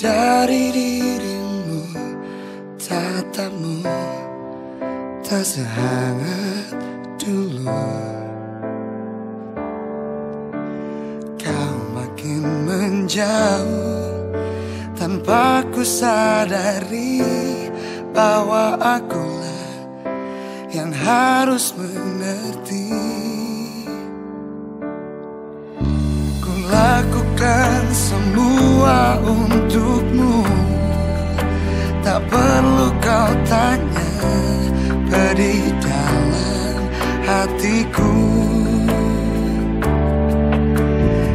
dari dirimu Tatapmu tak sehangat dulu. Kau makin menjauh Tanpa ku sadari Bahwa akulah yang harus mengerti. Ku lakukan semua untukmu. Tak perlu kau tanya Pedih dalam hatiku.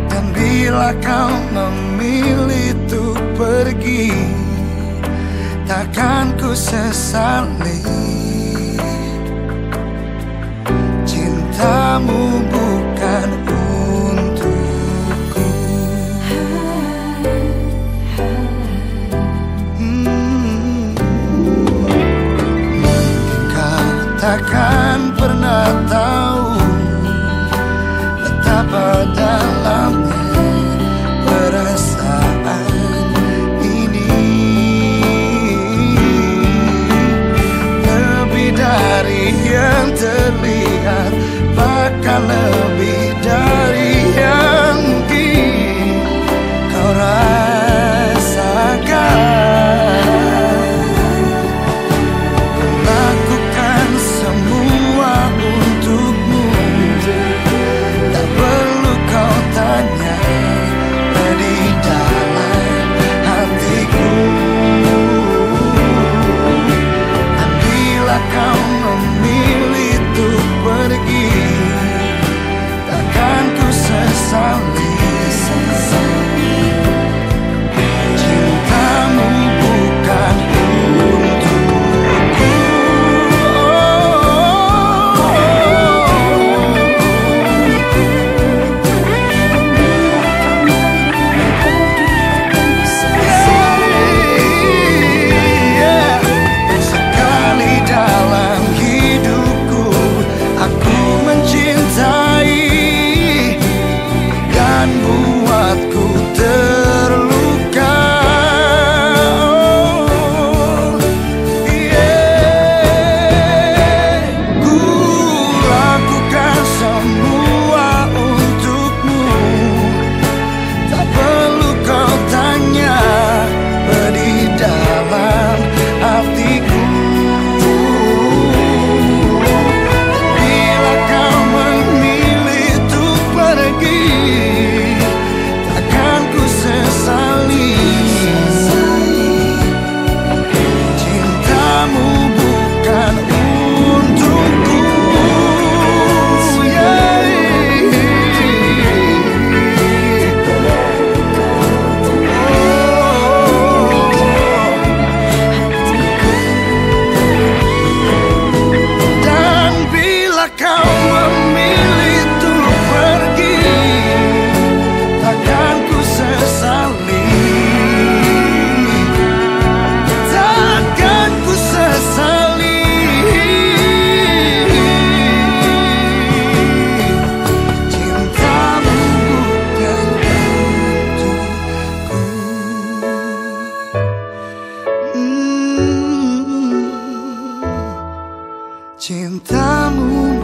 Dan bila kau memilih untuk pergi Takkan ku sesali. Cintamu bukan takkan pernah tahu Betapa dalamnya perasaan ini. Lebih dari yang terlihat Bahkan lebih Cintamu